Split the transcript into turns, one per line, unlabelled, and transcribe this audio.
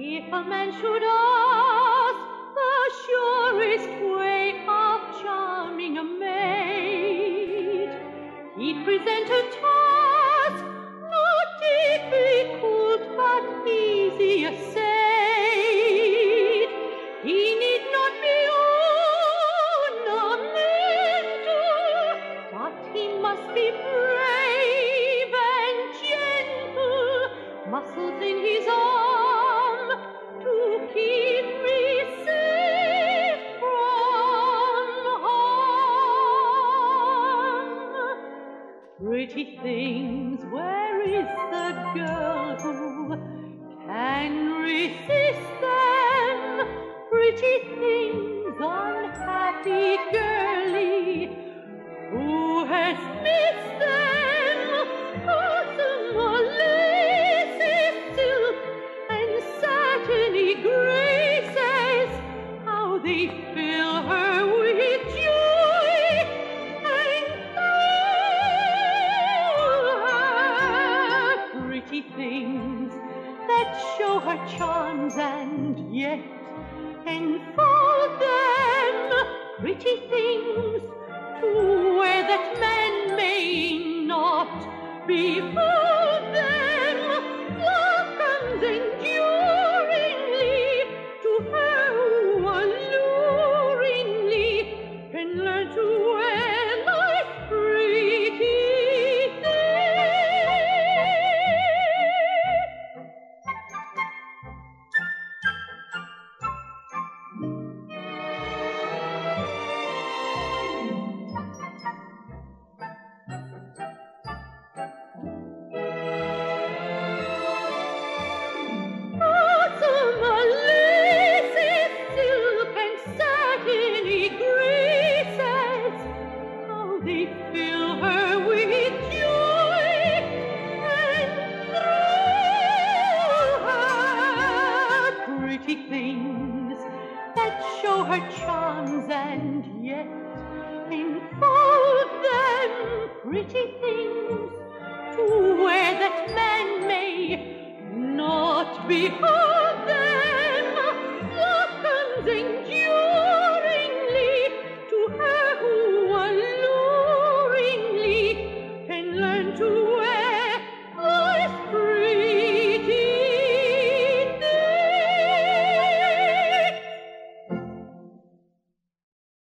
If a man should ask the surest way of charming a maid, he'd present a Pretty things, where is the girl who can resist them? Pretty things, unhappy girlie, who has missed them? Gossamer laces, silk, and satiny graces, how they fill her charms and yet enfold them. Pretty things to wear that man may not behold them. Things that show her charms and yet enfold them. Pretty things to wear that man may not behold